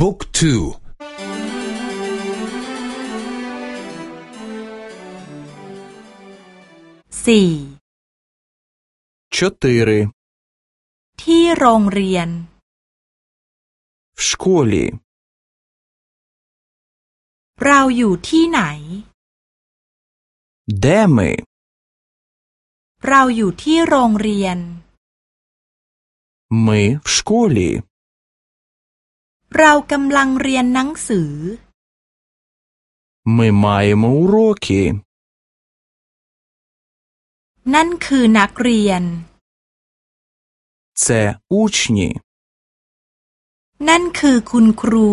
บุ๊กทูสี่ чотири ที่โรงเรียน в школі เราอยู่ที่ไหน де ми เราอยู่ที่โรงเรียน ми в школі เรากำลังเรียนหนังสือ Мы маем уроки. นั่นคือนักเรียน Це учні. นั่นคือคุณครู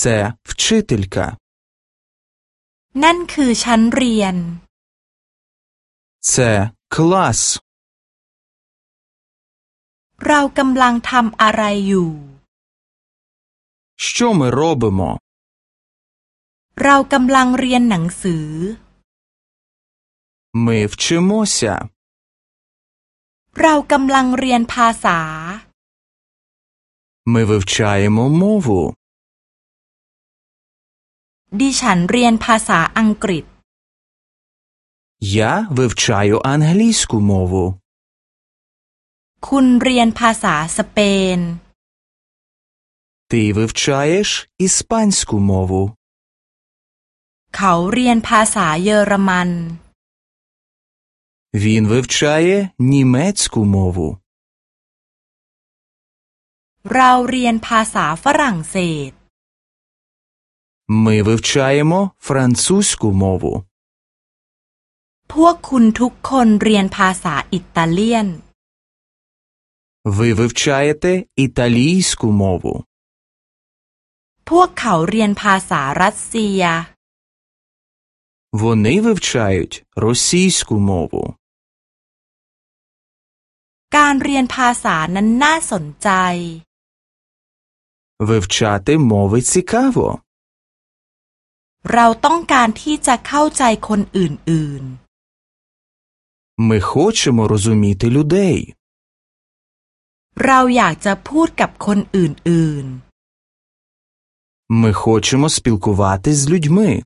Це вчителька. นั่นคือชั้นเรียน Це клас. เรากำลังทำอะไรอยู่ що ми робимо เรากำลังเรียนหนังสือ ми вчимося เรากำลังเรียนภาษา ми вивчаємо мову ดิฉันเรียนภาษาอังกฤษ я вивчаю англійську мову คุณเรียนภาษาสเปน ти вивчаєш іспанську мову เขาเรียนภาษาเยอรมัน він вивчає німецьку мову เราเรียนภาษาฝรั่งเศส ми вивчаємо французьку мову พวกคุณทุกคนเรียนภาษาอิตาเลียน ви вивчаєте італійську мову พวกเขาเรียนภาษารัสเซีย вони вивчають російську мову การเรียนภาษานั้นน่าสนใจ вивчати мови цікаво เราต้องการที่จะเข้าใจคนอื่น ми хочемо розуміти людей ๆ เราอยากจะพูดกับคนอื่น ми хочемо спілкуватись з людьми